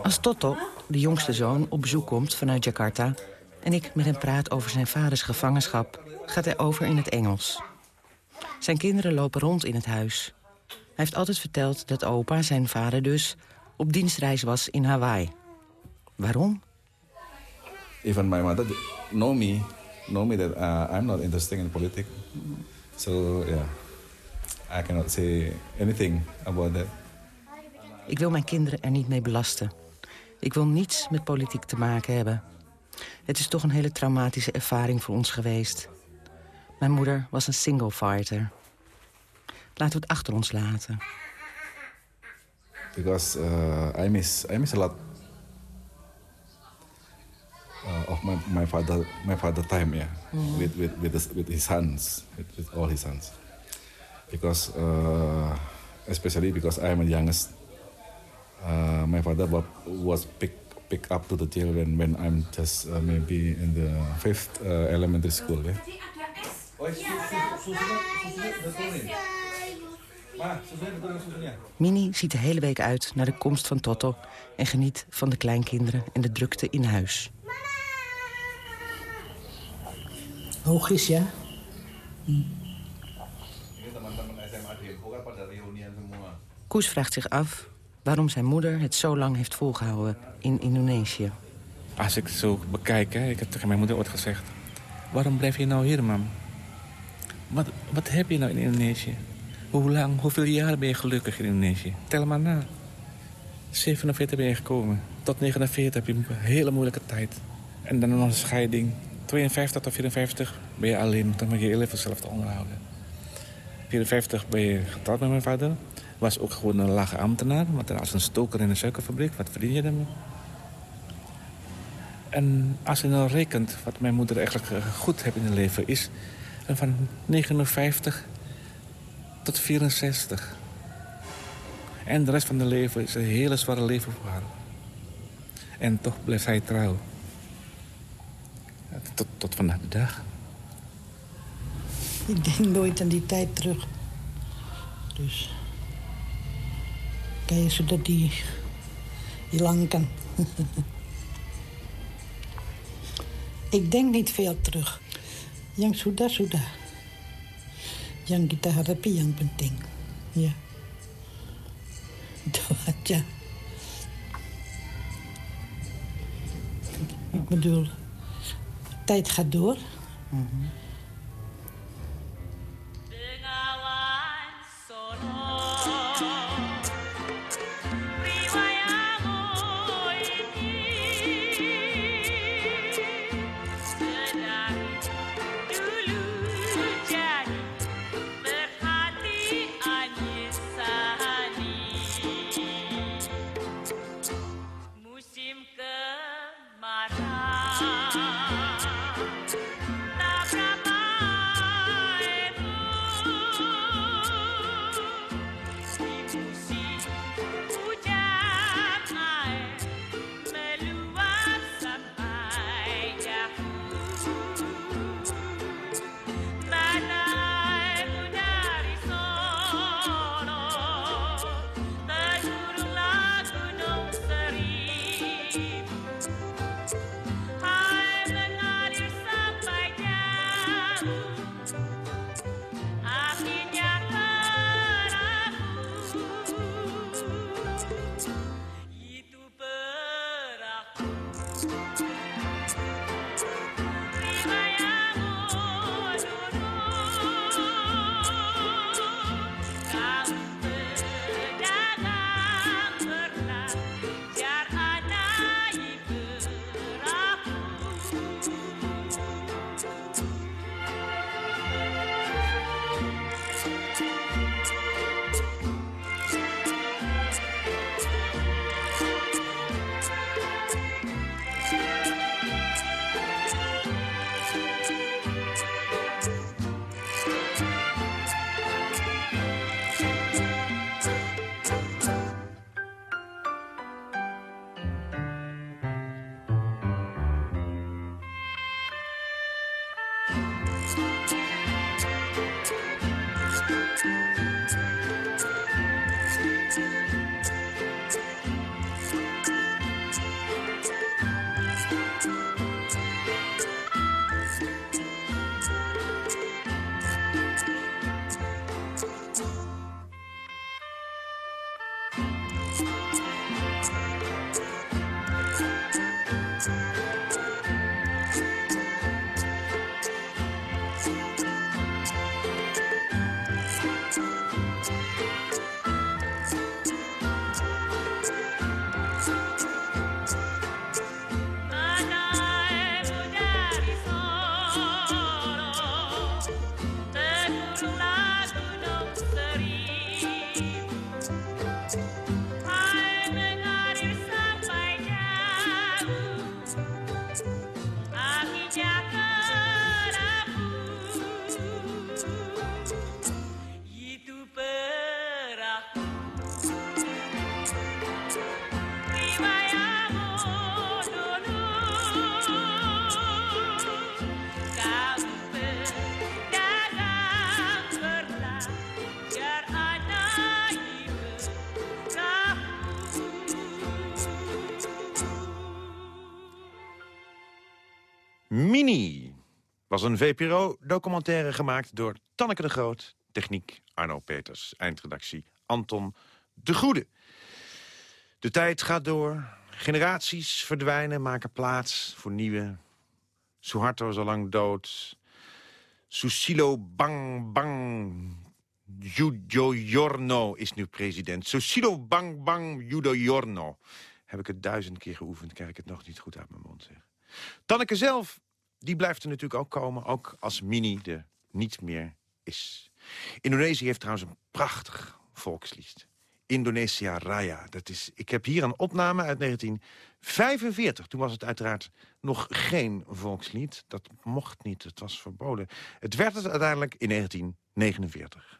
Als Toto, de jongste zoon, op bezoek komt vanuit Jakarta... en ik met hem praat over zijn vaders gevangenschap... gaat hij over in het Engels. Zijn kinderen lopen rond in het huis. Hij heeft altijd verteld dat opa, zijn vader dus op dienstreis was in Hawaii. Waarom?
Even my mother know me, know me that uh, I'm not interested in politics. So yeah, I cannot say anything about that.
Ik wil mijn kinderen er niet mee belasten. Ik wil niets met politiek te maken hebben. Het is toch een hele traumatische ervaring voor ons geweest. Mijn moeder was een single fighter. Laten we het achter ons laten.
because uh, I miss I miss a lot of my, my father my father time yeah
Mhm.
with with with his, with his sons with, with all his sons because uh, especially because I am the youngest uh, my father was, was picked picked up to the jail when, when I'm just uh, maybe in the fifth uh, elementary school yeah.
Mini ziet de hele week uit naar de komst van Toto... en geniet van de kleinkinderen en de drukte in huis.
Hoog is, ja?
Koes vraagt zich af waarom zijn moeder het zo lang heeft volgehouden in Indonesië.
Als ik het zo bekijk, hè, ik heb tegen mijn moeder ooit gezegd... waarom blijf je nou hier, mam? Wat, wat heb je nou in Indonesië? Hoe lang, hoeveel jaren ben je gelukkig in Indonesië? Tel maar na. 47 ben je gekomen. Tot 49 heb je een hele moeilijke tijd. En dan nog een scheiding. 52 tot 54 ben je alleen. Dan moet je heel even zelf te onderhouden. 54 ben je getrouwd met mijn vader. Was ook gewoon een lage ambtenaar. Want als een stoker in een suikerfabriek, wat verdien je ermee? En als je nou rekent wat mijn moeder eigenlijk eh, goed heeft in het leven... is van 59 tot 64. En de rest van het leven is een hele zware leven voor haar. En toch blijft hij trouw. Tot, tot vandaag de dag.
Ik denk nooit aan die tijd terug. Dus... Kijk, zodat die, die lang kan. [laughs] ik denk niet veel terug. Yang sudah, sudah. Yang kita hadapi yang penting. Ya. Itu aja. Ik bedoel, tijd gaat door.
lagu
Mini was een VPRO-documentaire gemaakt door Tanneke de Groot. Techniek Arno Peters. Eindredactie Anton de Goede. De tijd gaat door. Generaties verdwijnen, maken plaats voor nieuwe. Suharto is al lang dood. Susilo Bang Bang Yudhoyono is nu president. Susilo Bang Bang Yudhoyono. Heb ik het duizend keer geoefend, krijg ik het nog niet goed uit mijn mond. Zeg. Tanneke zelf, die blijft er natuurlijk ook komen. Ook als Mini er niet meer is. Indonesië heeft trouwens een prachtig volkslied. Indonesia Raya. Dat is, ik heb hier een opname uit 1945. Toen was het uiteraard nog geen volkslied. Dat mocht niet, het was verboden. Het werd het uiteindelijk in 1949.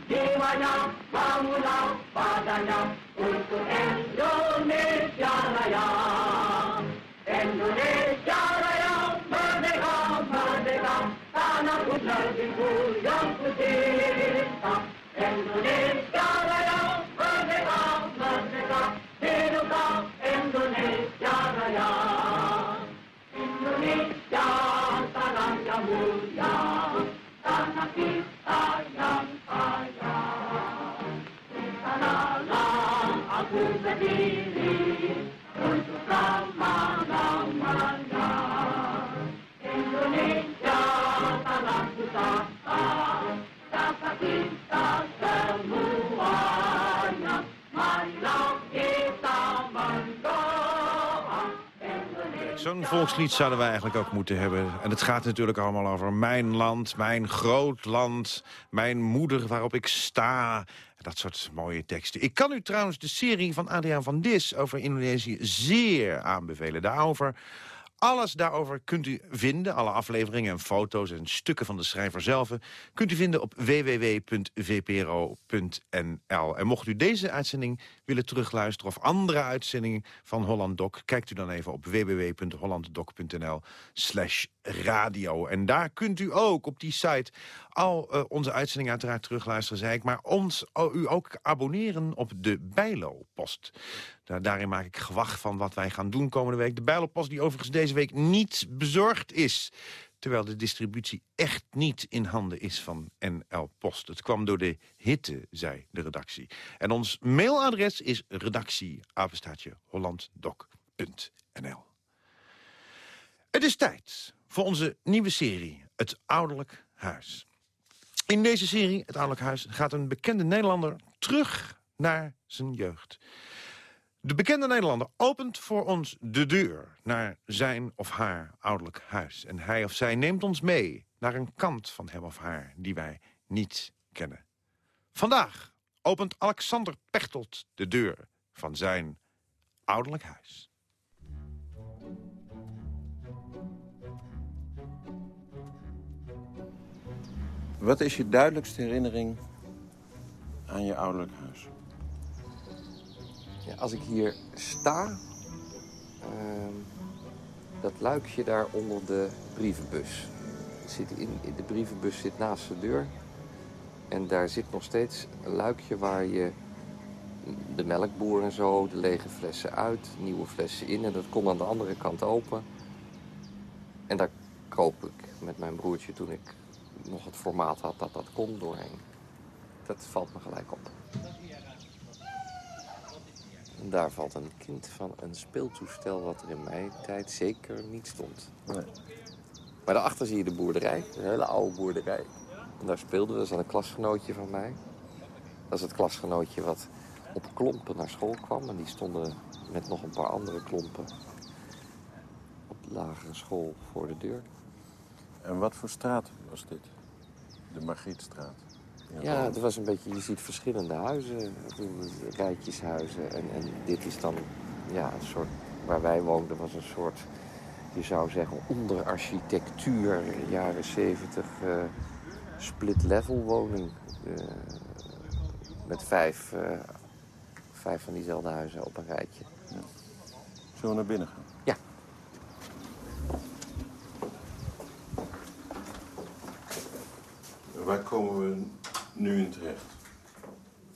Dewaya, Bangula, Padaya, untuk Indonesia Raya. Indonesia Raya, merdeka, merdeka, tanahku negeriku yang ku cinta. Indonesia
Zo'n volkslied zouden wij eigenlijk ook moeten hebben. En het gaat natuurlijk allemaal over mijn land, mijn groot land... mijn moeder waarop ik sta. Dat soort mooie teksten. Ik kan u trouwens de serie van Adriaan van Dis over Indonesië zeer aanbevelen. Daarover... Alles daarover kunt u vinden, alle afleveringen en foto's en stukken van de schrijver zelf... kunt u vinden op www.vpro.nl. En mocht u deze uitzending willen terugluisteren... of andere uitzendingen van Holland Doc... kijkt u dan even op www.hollanddoc.nl radio. En daar kunt u ook op die site al eh, onze uitzendingen uiteraard terugluisteren, zei ik... maar ons, u ook abonneren op de Bijlo-post. Daar, daarin maak ik gewacht van wat wij gaan doen komende week. De Bijlo-post die overigens deze week niet bezorgd is terwijl de distributie echt niet in handen is van NL Post. Het kwam door de hitte, zei de redactie. En ons mailadres is redactieapenstaatje hollanddoc.nl. Het is tijd voor onze nieuwe serie, Het Ouderlijk Huis. In deze serie, Het Ouderlijk Huis, gaat een bekende Nederlander terug naar zijn jeugd. De bekende Nederlander opent voor ons de deur naar zijn of haar ouderlijk huis. En hij of zij neemt ons mee naar een kant van hem of haar die wij niet kennen. Vandaag opent Alexander Pechtold de deur van zijn ouderlijk huis.
Wat is je duidelijkste herinnering aan je ouderlijk huis?
Ja, als ik hier sta, ehm, dat luikje daar onder de brievenbus. Zit in, de brievenbus zit naast de deur. En daar zit nog steeds een luikje waar je de melkboer en zo, de lege flessen uit, nieuwe flessen in. En dat kon aan de andere kant open. En daar kroop ik met mijn broertje toen ik nog het formaat had dat dat kon doorheen. Dat valt me gelijk op. En daar valt een kind van een speeltoestel wat er in mijn tijd zeker niet stond. Maar daarachter zie je de boerderij, een hele oude boerderij. En daar speelden we, dat is een klasgenootje van mij. Dat is het klasgenootje wat op klompen naar school kwam. En die stonden met nog een paar andere klompen op de lagere school voor de deur.
En wat voor straat was dit? De Margrietstraat.
Ja, het was een beetje, je ziet verschillende huizen, rijtjeshuizen. En, en dit is dan, ja, een soort, waar wij woonden was een soort, je zou zeggen, onderarchitectuur, jaren zeventig, eh, split-level woning. eh, met vijf, eh, vijf van diezelfde huizen op een rijtje.
Zullen we naar binnen gaan?
Ja.
Waar komen we nu in terecht?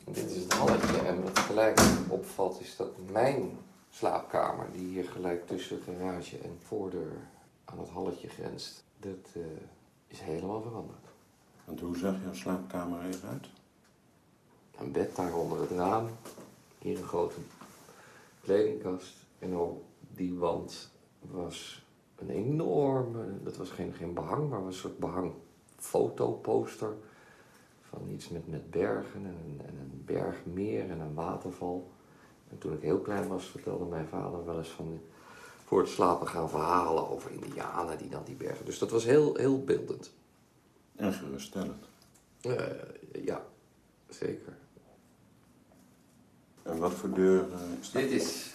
Dit is het halletje en wat gelijk opvalt is dat mijn slaapkamer, die hier gelijk tussen garage en voordeur aan het halletje grenst, dat eh, is helemaal veranderd.
Want hoe zag jouw slaapkamer eruit?
Een bed daar onder het raam, hier een grote kledingkast en op die wand was een enorme, dat was geen, geen behang, maar was een soort behang fotoposter van iets met, met bergen en een, en een bergmeer en een waterval. En toen ik heel klein was, vertelde mijn vader wel eens van voor het slapen gaan verhalen over indianen die dan die bergen. Dus dat was heel, heel beeldend.
En geruststellend.
Eh, ja, zeker.
En wat voor deur eh, is dat?
Dit is,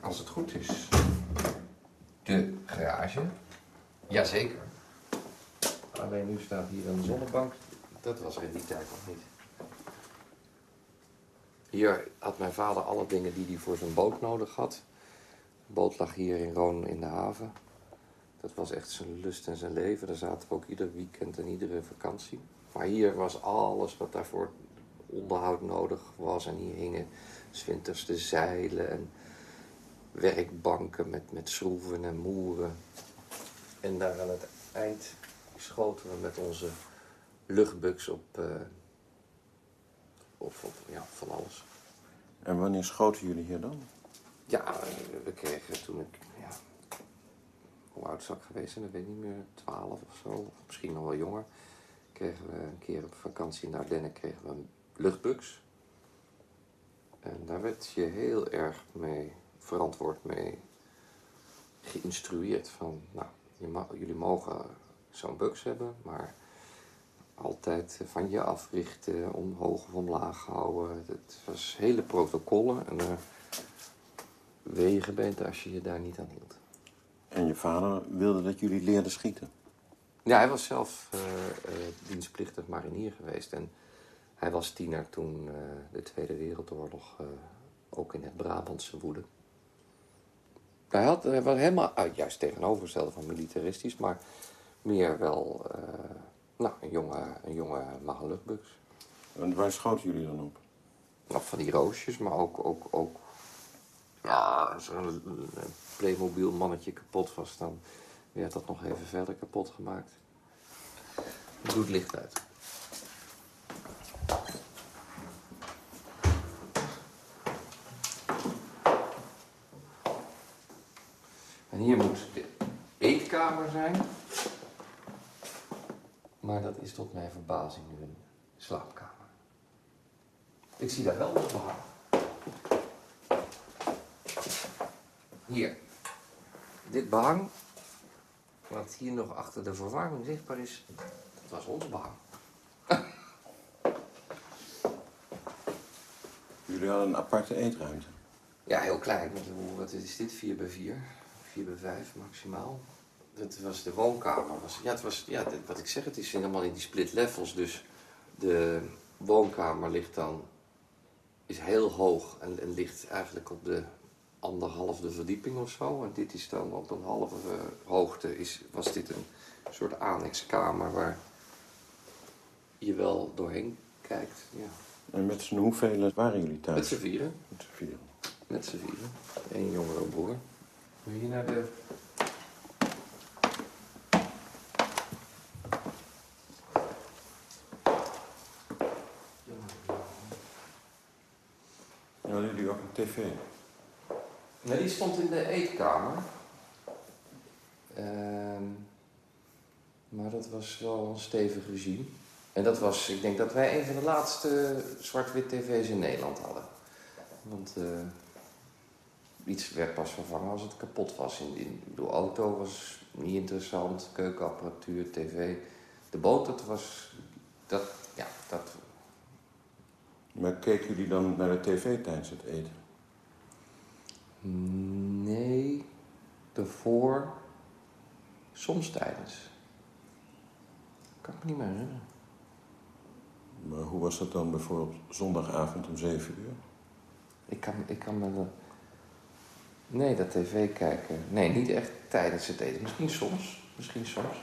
als het goed is, de garage. Jazeker. Alleen nu staat hier een zonnebank. Dat was er in die tijd nog niet. Hier had mijn vader alle dingen die hij voor zijn boot nodig had. De boot lag hier in Roon in de haven. Dat was echt zijn lust en zijn leven. Daar zaten ook ieder weekend en iedere vakantie. Maar hier was alles wat daarvoor onderhoud nodig was. En hier hingen 's winters de zeilen en werkbanken met, met schroeven en moeren. En daar aan het eind schoten we met onze luchtbuks op, eh, op, op ja, van alles.
En wanneer schoten jullie hier dan?
Ja, we kregen toen ik, ja, hoe oud zou ik geweest zijn? Dat weet ik niet meer, 12 of zo, of misschien nog wel jonger. Kregen we een keer op vakantie in de Ardennen kregen we een luchtbuks. En daar werd je heel erg mee, verantwoord mee geïnstrueerd van, nou, jullie mogen zo'n buks hebben, maar altijd van je africhten, omhoog of omlaag houden. Het was hele protocollen en wegen bent als je je daar niet aan hield.
En je vader wilde dat jullie leerden schieten?
Ja, hij was zelf eh, eh, dienstplichtig marinier geweest. En hij was tiener toen eh, de Tweede Wereldoorlog ook in het Brabantse woedde. Hij, had, hij was helemaal juist tegenovergestelde van militaristisch, maar meer wel eh, nou, een jonge, een jonge.
En waar schoten jullie dan op?
Nog van die roosjes, maar ook, ook, ook ja, als er een, Playmobil mannetje kapot was, dan werd dat nog even verder kapot gemaakt. Het licht uit. En hier moet de eetkamer zijn. Maar dat is tot mijn verbazing nu een slaapkamer. Ik zie daar wel nog behang. Hier. Dit behang, wat hier nog achter de verwarming zichtbaar is, dat was ons behang. [laughs]
Jullie hadden een aparte eetruimte.
Ja, heel klein. Wat is dit? 4 bij 4? 4 bij 5 maximaal. Dat was de woonkamer. Was, ja, het was, ja, dit- wat ik zeg, het is helemaal in die split levels. Dus de, woonkamer ligt dan, is heel hoog en, en ligt eigenlijk op de anderhalfde verdieping of zo. En dit is dan op een halve eh, hoogte, is, was dit een soort annexkamer waar je wel doorheen kijkt. Ja.
En met z'n hoeveel waren jullie thuis?
Met z'n vieren.
Met z'n vieren.
Met z'n vieren. Eén jongere broer. Wil je hier naar de...
Ja, hadden
Nee, die stond in de eetkamer. Ehm, maar dat was wel een stevig regime. En dat was, ik denk dat wij een van de laatste zwart-wit tv's in Nederland hadden. Want eh, iets werd pas vervangen als het kapot was. In, in, ik auto was niet interessant, keukenapparatuur, tv. De boot, dat was, dat, ja, dat...
Maar keken jullie dan naar de tv tijdens het eten?
Nee, daarvoor, soms tijdens. Kan ik me niet meer herinneren.
Maar hoe was dat dan bijvoorbeeld zondagavond om 7 uur?
Ik kan, ik kan me... de- Nee, dat tv kijken. Nee, niet echt tijdens het eten. Misschien soms. Misschien soms.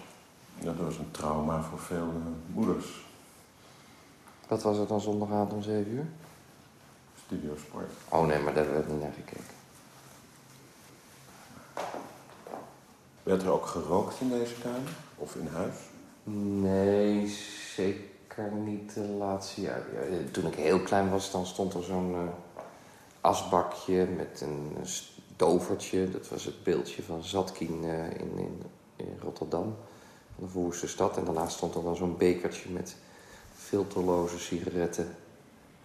Dat was een trauma voor veel eh, moeders.
Wat was het dan zondagavond om 7 uur?
Studio Sport.
Oh nee, maar daar werd niet naar gekeken.
Werd er ook gerookt in deze kamer? Of in huis?
Nee, zeker niet de laatste jaar. Ja, Toen ik heel klein was, dan stond er zo'n eh, asbakje met een stovertje. Dat was het beeldje van Zatkin eh, in, in, in Rotterdam, de Voerse stad. En daarnaast stond er dan zo'n bekertje met filterloze sigaretten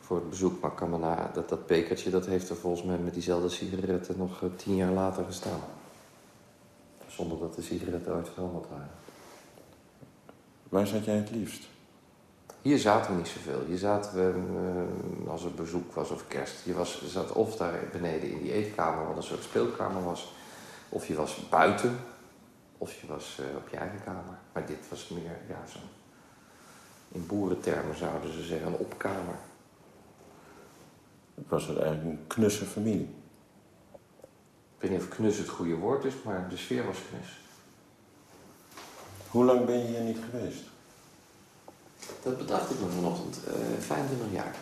voor het bezoek. Maar kan dat, dat bekertje dat heeft er volgens mij met diezelfde sigaretten nog eh, tien jaar later gestaan. Zonder dat de sigaretten ooit veranderd waren.
Waar zat jij het liefst?
Hier zaten we niet zoveel. Hier zaten we, eh, als er bezoek was of kerst. Je, was, zat of daar beneden in die eetkamer, wat een soort speelkamer was. Of je was buiten. Of je was eh, op je eigen kamer. Maar dit was meer, ja, zo. In boerentermen zouden ze zeggen, een opkamer.
Het was eigenlijk een knusse familie.
Ik weet niet of knus het goede woord is, maar de sfeer was knus.
Hoe lang ben je hier niet geweest?
Dat bedacht ik me vanochtend. eh 25 jaar.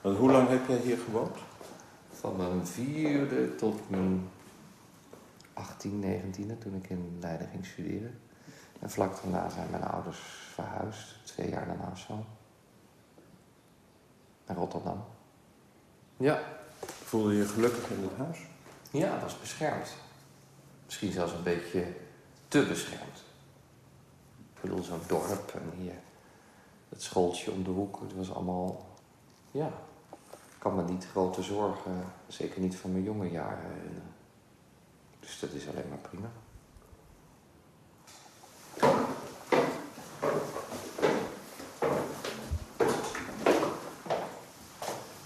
Want hoe lang heb jij hier gewoond?
Van mijn vierde tot mijn 18, 19e, toen ik in Leiden ging studeren. En vlak daarna zijn mijn ouders verhuisd, twee jaar daarna of zo. Naar Rotterdam. Ja.
Voelde je je gelukkig in het huis?
Ja, het was beschermd. Misschien zelfs een beetje te beschermd. Ik bedoel, zo'n dorp en hier het schooltje om de hoek. Het was allemaal, ja, ik kan me niet grote zorgen, zeker niet van mijn jonge jaren. Dus dat is alleen maar prima.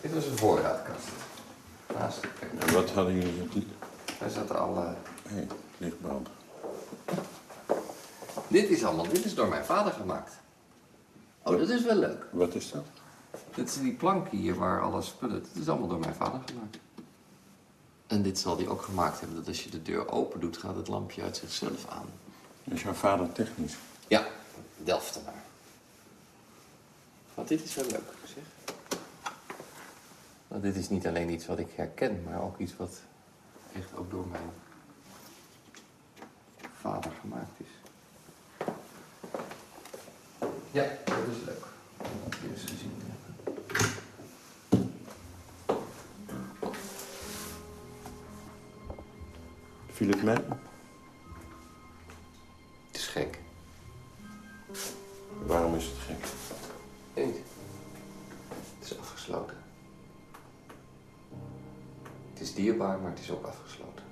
Dit was een voorraadkast. Naast de
En wat hadden jullie op die...
Daar zaten alle...
Hé, lichtbrand.
Dit is allemaal, dit is door mijn vader gemaakt. Oh, dat is wel leuk.
Wat is dat?
Dit is die plank hier waar alles spullen. Dit is allemaal door mijn vader gemaakt. En dit zal hij ook gemaakt hebben, dat als je de deur open doet, gaat het lampje uit zichzelf aan.
Is jouw vader technisch?
Ja, Delftenaar. Want dit is wel leuk, zeg. Want dit is niet alleen iets wat ik herken, maar ook iets wat echt ook door mijn vader gemaakt is. Ja, dat is leuk. Dat weer eens gezien? Is afgesloten.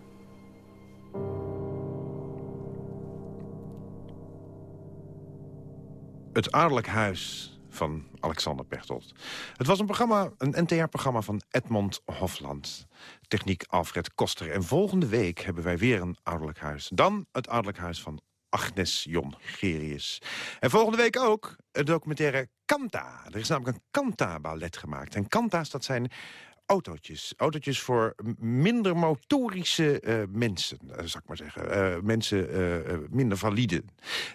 Het
Adellijk Huis van Alexander Pechtold. Het was een programma, een NTR-programma van Edmond Hofland. Techniek Alfred Koster. En volgende week hebben wij weer een Ouderlijk Huis. Dan het Ouderlijk Huis van Agnes Jongerius. En volgende week ook een documentaire Kanta. Er is namelijk een Kanta-ballet gemaakt. En Kanta's, dat zijn autootjes. Autootjes voor minder motorische eh, mensen, zal ik maar zeggen. Eh, mensen minder valide.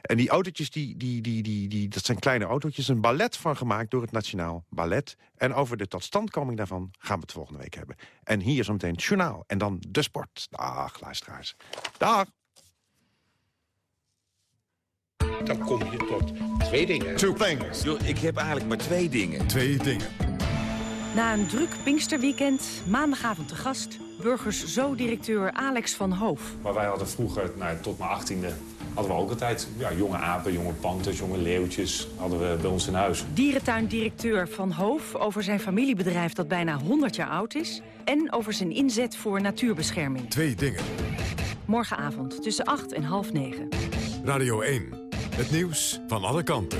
En die autootjes, die, die, die, die, die, dat zijn kleine autootjes. Een ballet van gemaakt door het Nationaal Ballet. En over de totstandkoming daarvan gaan we het volgende week hebben. En hier zometeen het journaal. En dan de sport. Dag, luisteraars. Dag.
Dan kom je tot twee dingen.
Two things.
ik heb eigenlijk maar twee dingen.
Twee dingen.
Na een druk Pinksterweekend, maandagavond te gast... Burgers Zo-directeur Alex van Hoof.
Maar wij hadden vroeger, nou, tot mijn achttiende, hadden we ook altijd ja, jonge apen, jonge panters, jonge leeuwtjes hadden we bij ons in huis.
Dierentuindirecteur Van Hoof over zijn familiebedrijf dat bijna 100 jaar oud is... en over zijn inzet voor natuurbescherming.
Twee dingen.
Morgenavond tussen 8 en half 9.
Radio 1. Het nieuws van alle kanten.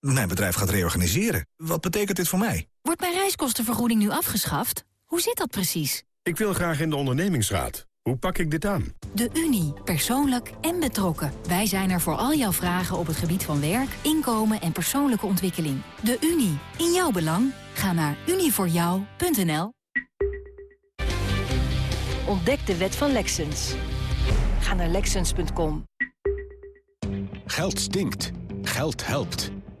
Mijn bedrijf gaat reorganiseren. Wat betekent dit voor mij?
Wordt mijn reiskostenvergoeding nu afgeschaft? Hoe zit dat precies?
Ik wil graag in de ondernemingsraad. Hoe pak ik dit aan?
De Unie, persoonlijk en betrokken. Wij zijn er voor al jouw vragen op het gebied van werk, inkomen en persoonlijke ontwikkeling. De Unie, in jouw belang. Ga naar unievoorjou.nl
Ontdek de wet van Lexens. Ga naar Lexens.com.
Geld stinkt. Geld helpt.